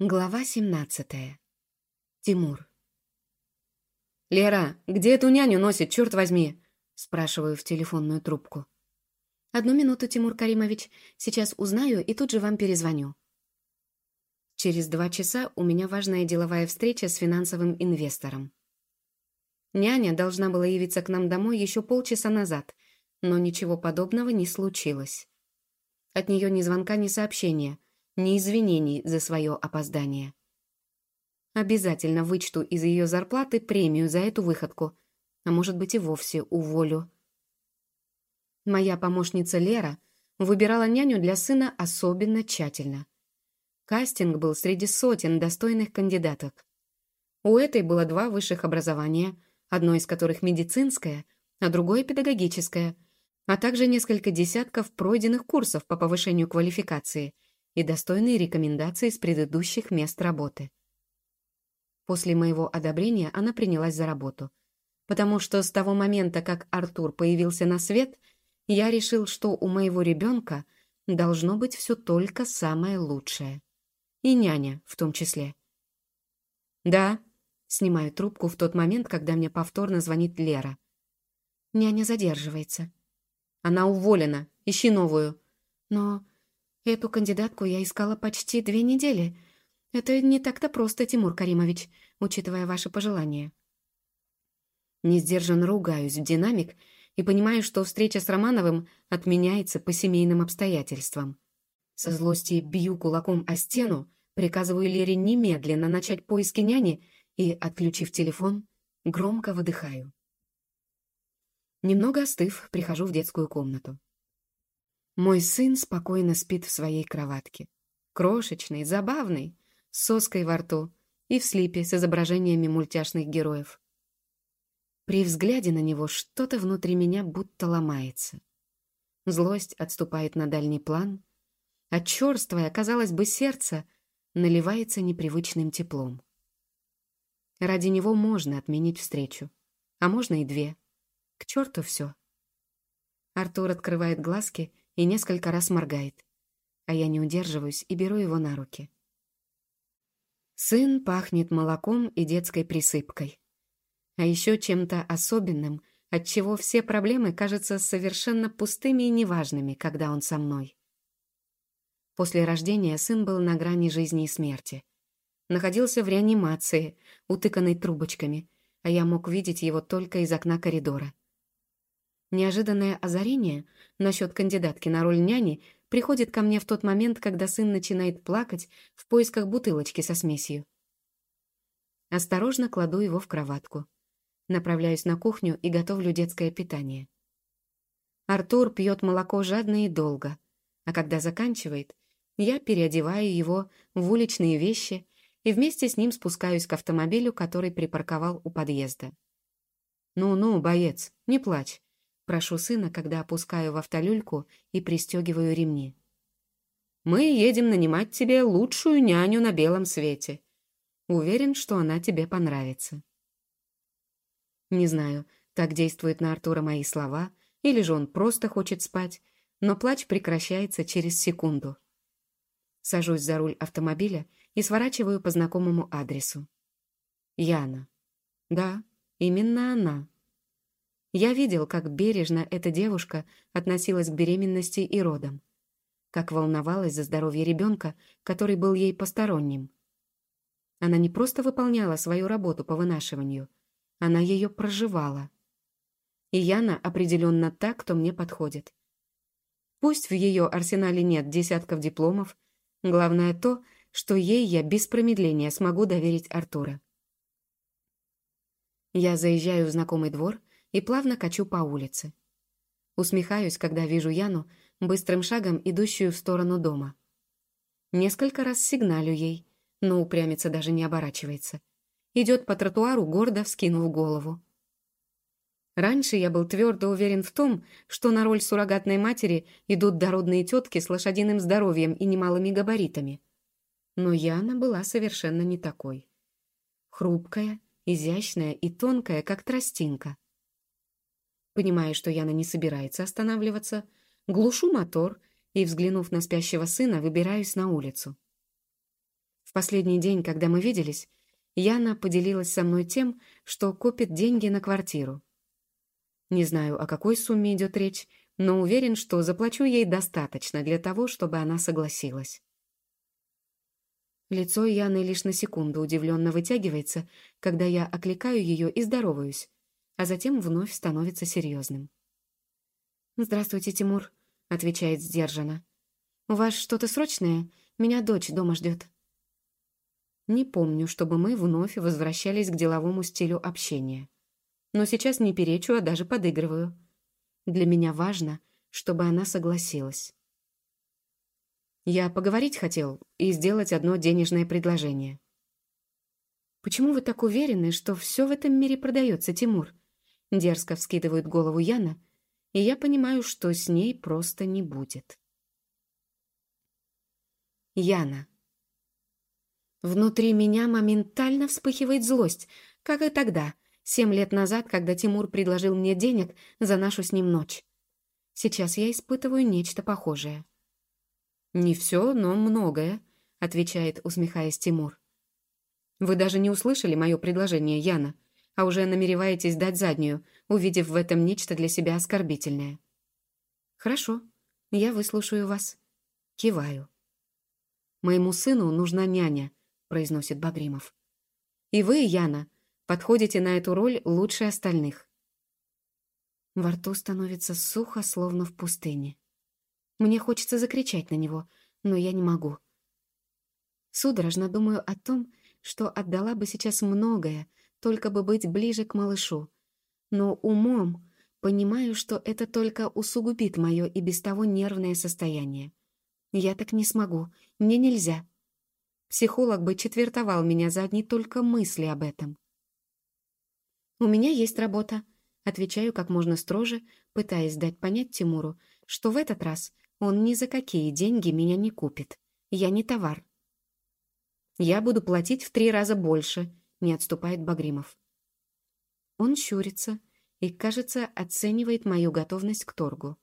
Глава 17. Тимур. «Лера, где эту няню носит, черт возьми?» Спрашиваю в телефонную трубку. «Одну минуту, Тимур Каримович. Сейчас узнаю и тут же вам перезвоню». Через два часа у меня важная деловая встреча с финансовым инвестором. Няня должна была явиться к нам домой еще полчаса назад, но ничего подобного не случилось. От нее ни звонка, ни сообщения — ни извинений за свое опоздание. Обязательно вычту из ее зарплаты премию за эту выходку, а может быть и вовсе уволю. Моя помощница Лера выбирала няню для сына особенно тщательно. Кастинг был среди сотен достойных кандидаток. У этой было два высших образования, одно из которых медицинское, а другое педагогическое, а также несколько десятков пройденных курсов по повышению квалификации – и достойные рекомендации с предыдущих мест работы. После моего одобрения она принялась за работу, потому что с того момента, как Артур появился на свет, я решил, что у моего ребенка должно быть все только самое лучшее. И няня в том числе. «Да», — снимаю трубку в тот момент, когда мне повторно звонит Лера. Няня задерживается. «Она уволена. Ищи новую». «Но Эту кандидатку я искала почти две недели. Это не так-то просто, Тимур Каримович, учитывая ваши пожелания. Не сдержанно ругаюсь в динамик и понимаю, что встреча с Романовым отменяется по семейным обстоятельствам. Со злости бью кулаком о стену, приказываю Лере немедленно начать поиски няни и, отключив телефон, громко выдыхаю. Немного остыв, прихожу в детскую комнату. Мой сын спокойно спит в своей кроватке. Крошечный, забавный, с соской во рту и в слипе с изображениями мультяшных героев. При взгляде на него что-то внутри меня будто ломается. Злость отступает на дальний план, а черствое, казалось бы, сердце наливается непривычным теплом. Ради него можно отменить встречу, а можно и две. К черту все. Артур открывает глазки и несколько раз моргает, а я не удерживаюсь и беру его на руки. Сын пахнет молоком и детской присыпкой. А еще чем-то особенным, от чего все проблемы кажутся совершенно пустыми и неважными, когда он со мной. После рождения сын был на грани жизни и смерти. Находился в реанимации, утыканной трубочками, а я мог видеть его только из окна коридора. Неожиданное озарение насчет кандидатки на роль няни приходит ко мне в тот момент, когда сын начинает плакать в поисках бутылочки со смесью. Осторожно кладу его в кроватку. Направляюсь на кухню и готовлю детское питание. Артур пьет молоко жадно и долго, а когда заканчивает, я переодеваю его в уличные вещи и вместе с ним спускаюсь к автомобилю, который припарковал у подъезда. «Ну-ну, боец, не плачь. Прошу сына, когда опускаю в автолюльку и пристегиваю ремни. «Мы едем нанимать тебе лучшую няню на белом свете. Уверен, что она тебе понравится». Не знаю, так действуют на Артура мои слова, или же он просто хочет спать, но плач прекращается через секунду. Сажусь за руль автомобиля и сворачиваю по знакомому адресу. Яна. Да, именно она. Я видел, как бережно эта девушка относилась к беременности и родам. Как волновалась за здоровье ребенка, который был ей посторонним. Она не просто выполняла свою работу по вынашиванию, она ее проживала. И Яна определенно та, кто мне подходит. Пусть в ее арсенале нет десятков дипломов, главное то, что ей я без промедления смогу доверить Артура. Я заезжаю в знакомый двор и плавно качу по улице. Усмехаюсь, когда вижу Яну, быстрым шагом идущую в сторону дома. Несколько раз сигналю ей, но упрямится даже не оборачивается. Идет по тротуару, гордо вскинув голову. Раньше я был твердо уверен в том, что на роль суррогатной матери идут дородные тетки с лошадиным здоровьем и немалыми габаритами. Но Яна была совершенно не такой. Хрупкая, изящная и тонкая, как тростинка. Понимая, что Яна не собирается останавливаться, глушу мотор и, взглянув на спящего сына, выбираюсь на улицу. В последний день, когда мы виделись, Яна поделилась со мной тем, что копит деньги на квартиру. Не знаю, о какой сумме идет речь, но уверен, что заплачу ей достаточно для того, чтобы она согласилась. Лицо Яны лишь на секунду удивленно вытягивается, когда я окликаю ее и здороваюсь, а затем вновь становится серьезным. «Здравствуйте, Тимур», — отвечает сдержанно. «У вас что-то срочное? Меня дочь дома ждет». Не помню, чтобы мы вновь возвращались к деловому стилю общения. Но сейчас не перечу, а даже подыгрываю. Для меня важно, чтобы она согласилась. Я поговорить хотел и сделать одно денежное предложение. «Почему вы так уверены, что все в этом мире продается, Тимур?» Дерзко вскидывает голову Яна, и я понимаю, что с ней просто не будет. Яна. Внутри меня моментально вспыхивает злость, как и тогда, семь лет назад, когда Тимур предложил мне денег за нашу с ним ночь. Сейчас я испытываю нечто похожее. «Не все, но многое», — отвечает, усмехаясь Тимур. «Вы даже не услышали мое предложение, Яна, а уже намереваетесь дать заднюю, увидев в этом нечто для себя оскорбительное». «Хорошо, я выслушаю вас». Киваю. «Моему сыну нужна няня», — произносит Багримов. «И вы, Яна, подходите на эту роль лучше остальных». Во рту становится сухо, словно в пустыне. Мне хочется закричать на него, но я не могу. Судорожно думаю о том, что отдала бы сейчас многое, только бы быть ближе к малышу. Но умом понимаю, что это только усугубит мое и без того нервное состояние. Я так не смогу, мне нельзя. Психолог бы четвертовал меня за одни только мысли об этом. «У меня есть работа», — отвечаю как можно строже, пытаясь дать понять Тимуру, что в этот раз он ни за какие деньги меня не купит. Я не товар. Я буду платить в три раза больше, не отступает Багримов. Он щурится и, кажется, оценивает мою готовность к торгу.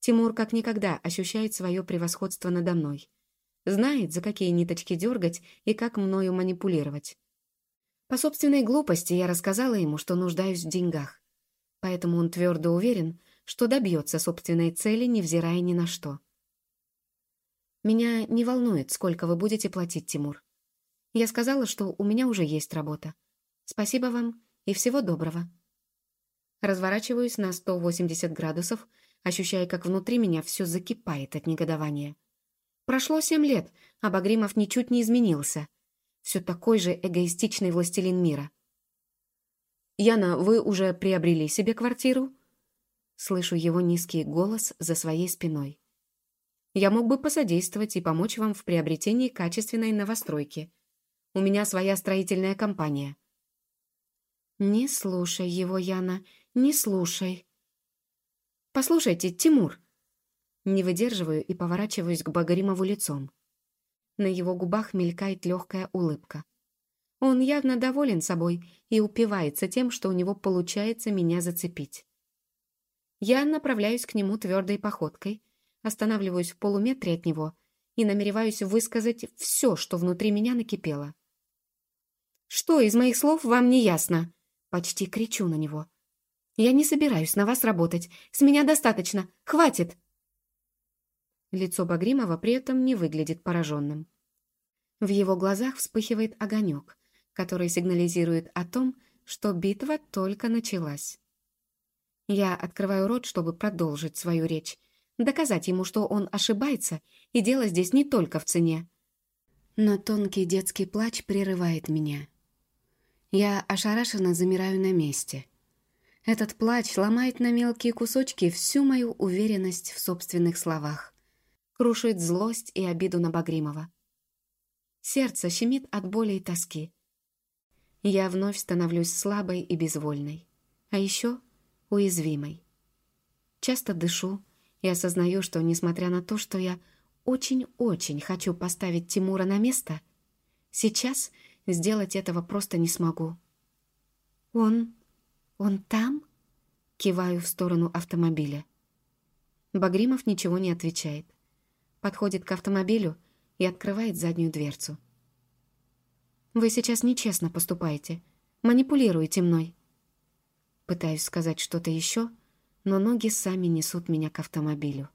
Тимур как никогда ощущает свое превосходство надо мной. Знает, за какие ниточки дергать и как мною манипулировать. По собственной глупости я рассказала ему, что нуждаюсь в деньгах. Поэтому он твердо уверен, что добьется собственной цели, невзирая ни на что. Меня не волнует, сколько вы будете платить, Тимур. Я сказала, что у меня уже есть работа. Спасибо вам и всего доброго. Разворачиваюсь на 180 градусов, ощущая, как внутри меня все закипает от негодования. Прошло семь лет, а Багримов ничуть не изменился. Все такой же эгоистичный властелин мира. «Яна, вы уже приобрели себе квартиру?» Слышу его низкий голос за своей спиной. «Я мог бы посодействовать и помочь вам в приобретении качественной новостройки. У меня своя строительная компания». «Не слушай его, Яна, не слушай». «Послушайте, Тимур!» Не выдерживаю и поворачиваюсь к Багаримову лицом. На его губах мелькает легкая улыбка. Он явно доволен собой и упивается тем, что у него получается меня зацепить. Я направляюсь к нему твердой походкой, останавливаюсь в полуметре от него и намереваюсь высказать все, что внутри меня накипело. «Что из моих слов вам не ясно?» Почти кричу на него. «Я не собираюсь на вас работать. С меня достаточно. Хватит!» Лицо Багримова при этом не выглядит пораженным. В его глазах вспыхивает огонек, который сигнализирует о том, что битва только началась. Я открываю рот, чтобы продолжить свою речь, доказать ему, что он ошибается, и дело здесь не только в цене. Но тонкий детский плач прерывает меня. Я ошарашенно замираю на месте. Этот плач ломает на мелкие кусочки всю мою уверенность в собственных словах. Крушит злость и обиду на Багримова. Сердце щемит от боли и тоски. Я вновь становлюсь слабой и безвольной. А еще уязвимой. Часто дышу и осознаю, что, несмотря на то, что я очень-очень хочу поставить Тимура на место, сейчас сделать этого просто не смогу. «Он... он там?» Киваю в сторону автомобиля. Багримов ничего не отвечает. Подходит к автомобилю и открывает заднюю дверцу. «Вы сейчас нечестно поступаете. Манипулируете мной». Пытаюсь сказать что-то еще, но ноги сами несут меня к автомобилю.